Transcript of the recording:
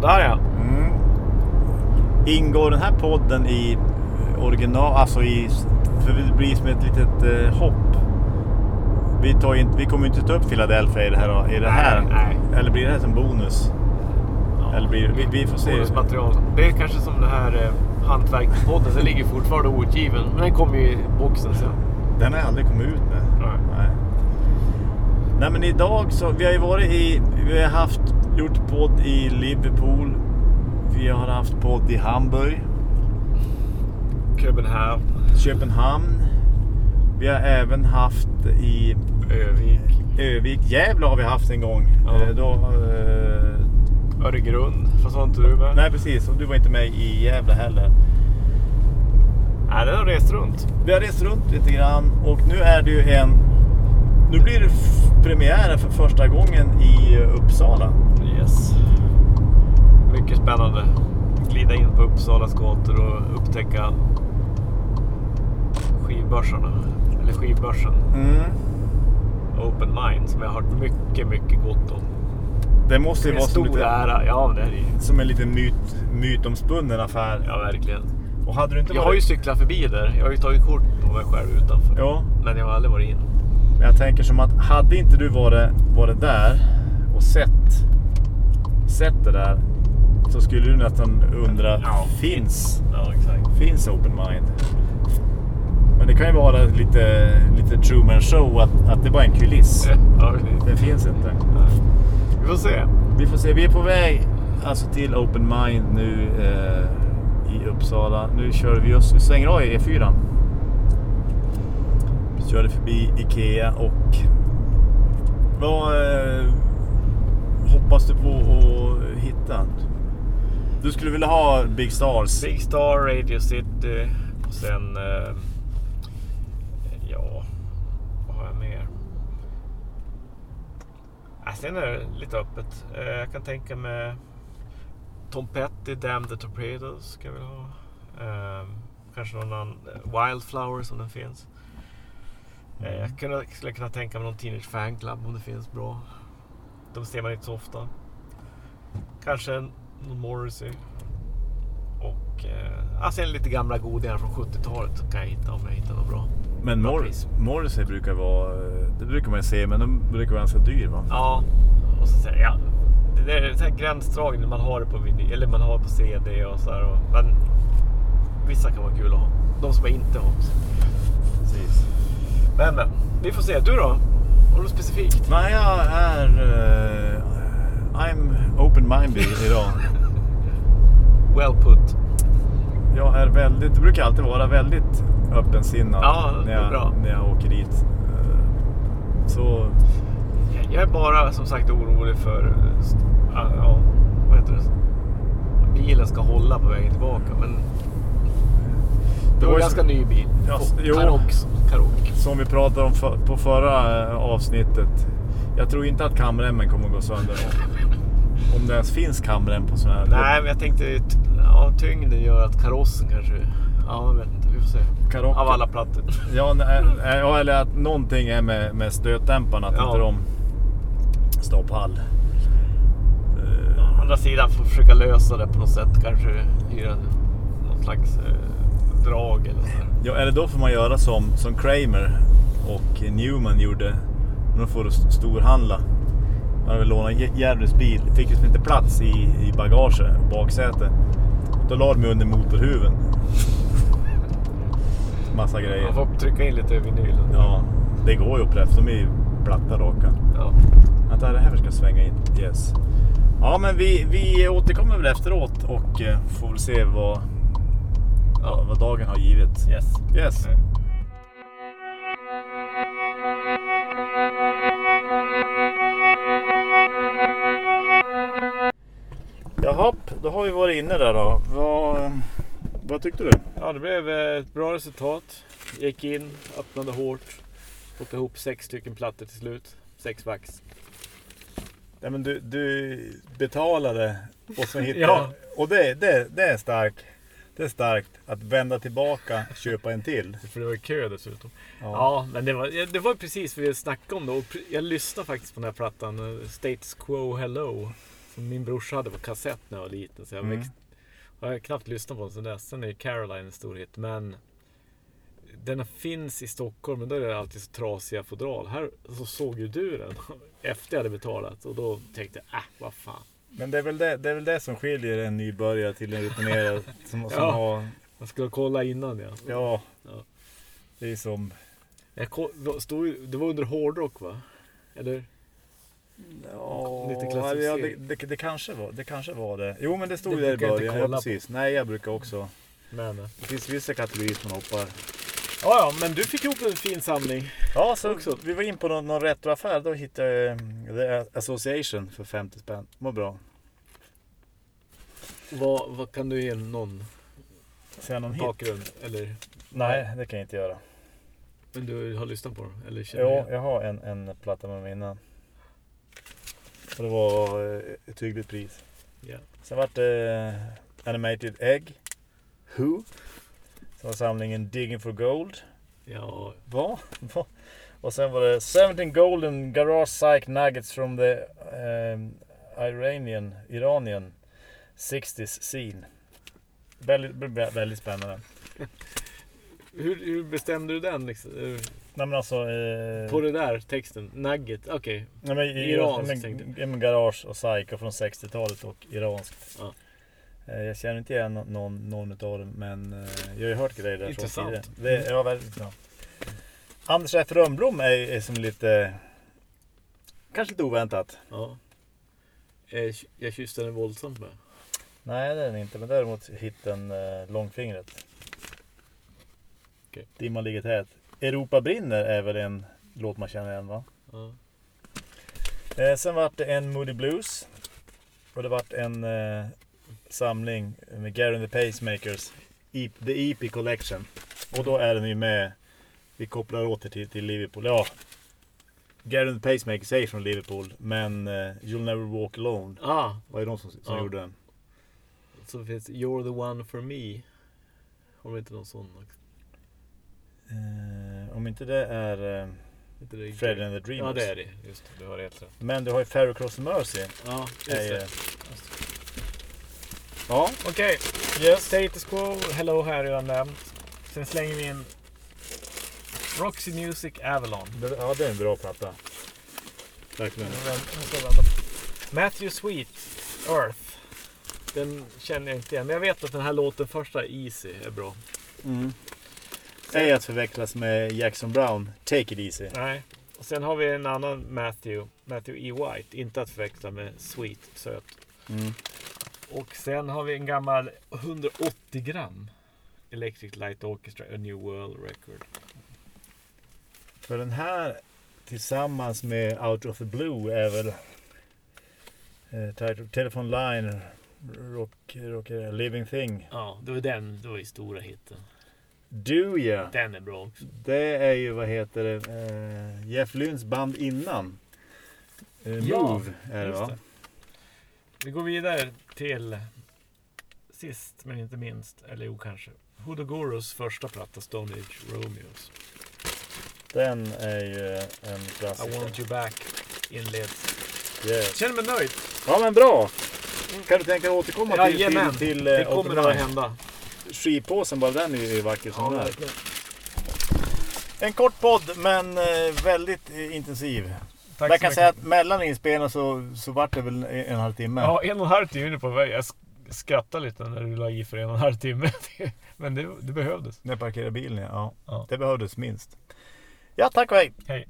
Sådär ja. Mm. Ingår den här podden i original, alltså i, för det blir som ett litet eh, hopp. Vi, tar inte, vi kommer inte ta upp Philadelphia i det här. I det här. Nej, Eller blir det här som bonus? Ja. Eller blir vi, vi får se. Bonusmaterial. Det är kanske som det här eh, Hantverkspodden. Den ligger fortfarande outgiven. Men den kommer ju i boxen sen. Den har jag aldrig kommit ut med. Nej. Nej. Nej men idag så, vi har ju varit i, vi har haft, gjort podd i Liverpool. Vi har haft podd i Hamburg, Köpenhamn, Köpenhamn. Vi har även haft i Övik, Övik, Gävle har vi haft en gång. Ja. Eh, Då, eh, Öregrund. Fast var inte du med? nej precis, och du var inte med i Gävle heller. Nej, den har rest runt. Vi har rest runt lite grann och nu är det ju en... Nu blir det premiär för första gången i Uppsala. Yes. Mycket spännande. Glida in på Uppsalas gator och upptäcka skivbörsarna. Eller skivbörsen. Mm. Open Mind som jag har hört mycket, mycket gott om. Det måste ju vara som, lite, ära. Ja, det är det som en liten myt, mytomspunnen affär. Ja, verkligen. Och hade du inte Jag har ju varit... cyklat förbi där. Jag har ju tagit kort på mig själv utanför. Ja, Men jag har aldrig varit in. Men jag tänker som att hade inte du varit, varit där och sett, sett det där så skulle du nästan undra, Ja. finns, Ja, finns Open Mind? Men det kan ju vara lite, lite Truman Show att, att det bara är en kuliss. Ja, det- Det finns inte. vi får se. Vi får se, vi är på väg alltså till Open Mind nu eh, i Uppsala. Nu kör vi oss, vi svänger av i E4. Körde förbi Ikea och vad eh, hoppas du på att hitta? Du skulle vilja ha Big Stars? Big Star, Radio City och sen... Eh, ja, vad har jag mer? Äh, sen är det lite öppet. Eh, jag kan tänka mig Tom Petty, Damn the Torpedoes ska jag vilja ha. Eh, kanske någon annan eh, Wildflower som den finns. Eh, jag kunde, skulle kunna tänka mig någon Teenage Fan Club om det finns bra. De ser man inte så ofta. Kanske någon Morrissey. Och eh, alltså lite gamla godingar från 70-talet så kan jag hitta om jag hittar något bra. Men Mor-. Morrissey brukar vara, det brukar man ju se, men de brukar vara ganska dyr va? Ja, och så säger jag. Det är så här gränsdragning när man har det på vinyl, eller man har det på CD och så här. Och, men vissa kan vara kul att ha. De som jag inte har. Precis. Men men, vi får se. Du då? Har du något specifikt? Nej, jag är... eh, I'm open-minded idag. Well put. Jag är väldigt, det brukar alltid vara väldigt öppensinnad Ja, när, är jag, när jag åker dit. Eh, Så Jag är bara som sagt orolig för, eh, ja, vad heter det? Bilen ska hålla på vägen tillbaka. Men det var en ganska så- ny bil. Fo- jo. Som vi pratade om för, på förra eh, avsnittet. Jag tror inte att kamremmen kommer att gå sönder. Om, om det ens finns kamrem på sådana här. Nej, men jag tänkte ja, tyngden gör att karossen kanske... Ja, jag vet inte. Vi får se. Karoq- Av alla plattor. Ja, nej, ja, eller att någonting är med, med stötdämparna. Att Ja. inte de står pall. Eh, Å andra sidan får försöka lösa det på något sätt. Kanske hyra någon slags eh, drag eller så. Ja, eller då får man göra som, som Kramer och Newman gjorde. De får st- storhandla. Man hade lånat Järvles bil. Fick liksom inte plats i, i bagaget och baksäte. Då la de under motorhuven. Massa grejer. Man får trycka in lite vinyl. Ja, det går ju att pressa. De är ju platta raka. Ja. Vänta, det här ska svänga in. Yes. Ja, men vi, vi återkommer väl efteråt och eh, får väl se vad, Ja. vad dagen har givit. Yes. Yes. Jaha, då har vi varit inne där då. Vad, vad tyckte du? Ja, det blev eh, ett bra resultat. Gick in, öppnade hårt. Fått ihop sex stycken plattor till slut. Sex vax. Ja, men du, du betalade och så hittade Ja. Och det, det, det är starkt. Det är starkt att vända tillbaka, köpa en till. För det var kö dessutom. Ja. Ja, men det var, det var precis vad vi snackade om då. Och Jag lyssnade faktiskt på den här plattan. eh, Status Quo Hello. Som min brorsa hade på kassett när jag var liten. Så jag, Mm. växt, jag har knappt lyssnat på den sen dess. Sen är Caroline en stor hit. Men den finns i Stockholm, men då är det alltid så trasiga fodral. Här så såg ju du den efter jag hade betalat. Och då tänkte jag, äh, vad fan. Men det är, väl det, det är väl det som skiljer en nybörjare till en rutinerad som, som Ja. har... Jag skulle kolla innan ja. Ja. Ja. Det är som... Jag ko- det stod, det var under hårdrock va? Eller? Ja, Lite ja, det, det, det, kanske var, det kanske var det. Jo men det stod Det där i början. Ja, kolla på. precis. Nej jag brukar också. Men, Det finns vissa kategorier som man hoppar. Ja, men du fick ihop en fin samling. Ja, så Också. vi var in på någon, någon retroaffär. Då hittade jag eh, The Association för 50 spänn. Var bra. Vad, vad kan du ge någon Säga någon hit? bakgrund? Eller, Nej, det kan jag inte göra. men du har lyssnat på dem? Eller känner Jo, igen? jag har en, en platta med mig innan. Och det var eh, ett hyggligt pris. Ja. Sen vart det eh, Animated Egg. Who. Sen var samlingen Digging for Gold. ja, Va? Va? Och sen var det 17 Golden Garage Psych Nuggets from the um, Iranian, Iranian 60s scene. Väldigt, vä- väldigt spännande. hur, hur bestämde du den? Liksom? Eh, Nej men alltså... Eh, På det där texten? Nugget? Okej. nej, men, i- Iranskt, men, tänkte ja, men Garage och Psycho från 60-talet och iranskt. Ja. Eh, Jag känner inte igen nå- någon, någon av dem men eh, jag har ju hört grejer därifrån Intressant. tidigare. Det, ja, väldigt bra. Anders F Rönnblom är, är som lite... Kanske lite oväntat. Ja. Jag kysste den våldsamt med. Nej det är den inte, men däremot hitten eh, Långfingret. Okej. Dimman ligger tät. Europa brinner är väl en låt man känner igen va? Ja. Eh, sen vart det en Moody Blues. Och det vart en eh, samling med Gary and the Pacemakers. The EP Collection. Och då är den ju med, vi kopplar åter till, till Liverpool. Ja, Gary and the Pacemakers är från Liverpool. Men eh, You'll Never Walk Alone Ah, var ju de som, som Ja. gjorde den. så finns You're the one for me. Har vi inte någon sån också? Eh, om inte det är... Inte det Freddy and the Dreamers. Ja det är det. Just det, du har rätt. rätt. Men du har ju Ferry Cross and Mercy. Ja, just Är, ju- det. Ja, Okej, yes. Status Quo, Hello här redan nämnt. Sen slänger vi in Roxy Music Avalon. Ja, det är en bra platta. Verkligen. Matthew Sweet, Earth. Den känner jag inte igen, men jag vet att den här låten, första Easy, är bra. Mm. Ej att förväxlas med Jackson Brown, Take It Easy. Nej. Och sen har vi en annan Matthew, Matthew E. White. Inte att förväxla med Sweet, söt. Mm. Och sen har vi en gammal 180 gram Electric Light Orchestra, A New World Record. För den här tillsammans med Out of the Blue är väl eh, Telephone Line, rock, rock, Living Thing. Ja, det var den, det var ju stora hitten. Do ya? Den är bra också. Det är ju, vad heter det, eh, Jeff Lynns band innan. Eh, Ja, Move är det va? det. Vi går vidare till sist men inte minst, eller jo kanske, Hoodoo Gurus första platta Stone Age Romeos. Den är ju en I klassiker. want you back inleds. Yes. Känner mig nöjd. Ja men bra! Kan du tänka dig återkomma till, till, Jajamän, till, det eh, kommer att hända. Skivpåsen bara den är ju vacker som Ja, den är. En kort podd men eh, väldigt eh, intensiv. Tack Jag kan mycket. säga att mellan inspelningarna så, så vart det väl en, en halv timme. Ja, en och en halv timme på väg. Jag sk- skrattade lite när du la i för en och en halv timme. Men det, det behövdes. När jag parkerade bilen ja. Ja. Det behövdes minst. Ja tack och hej! Hej.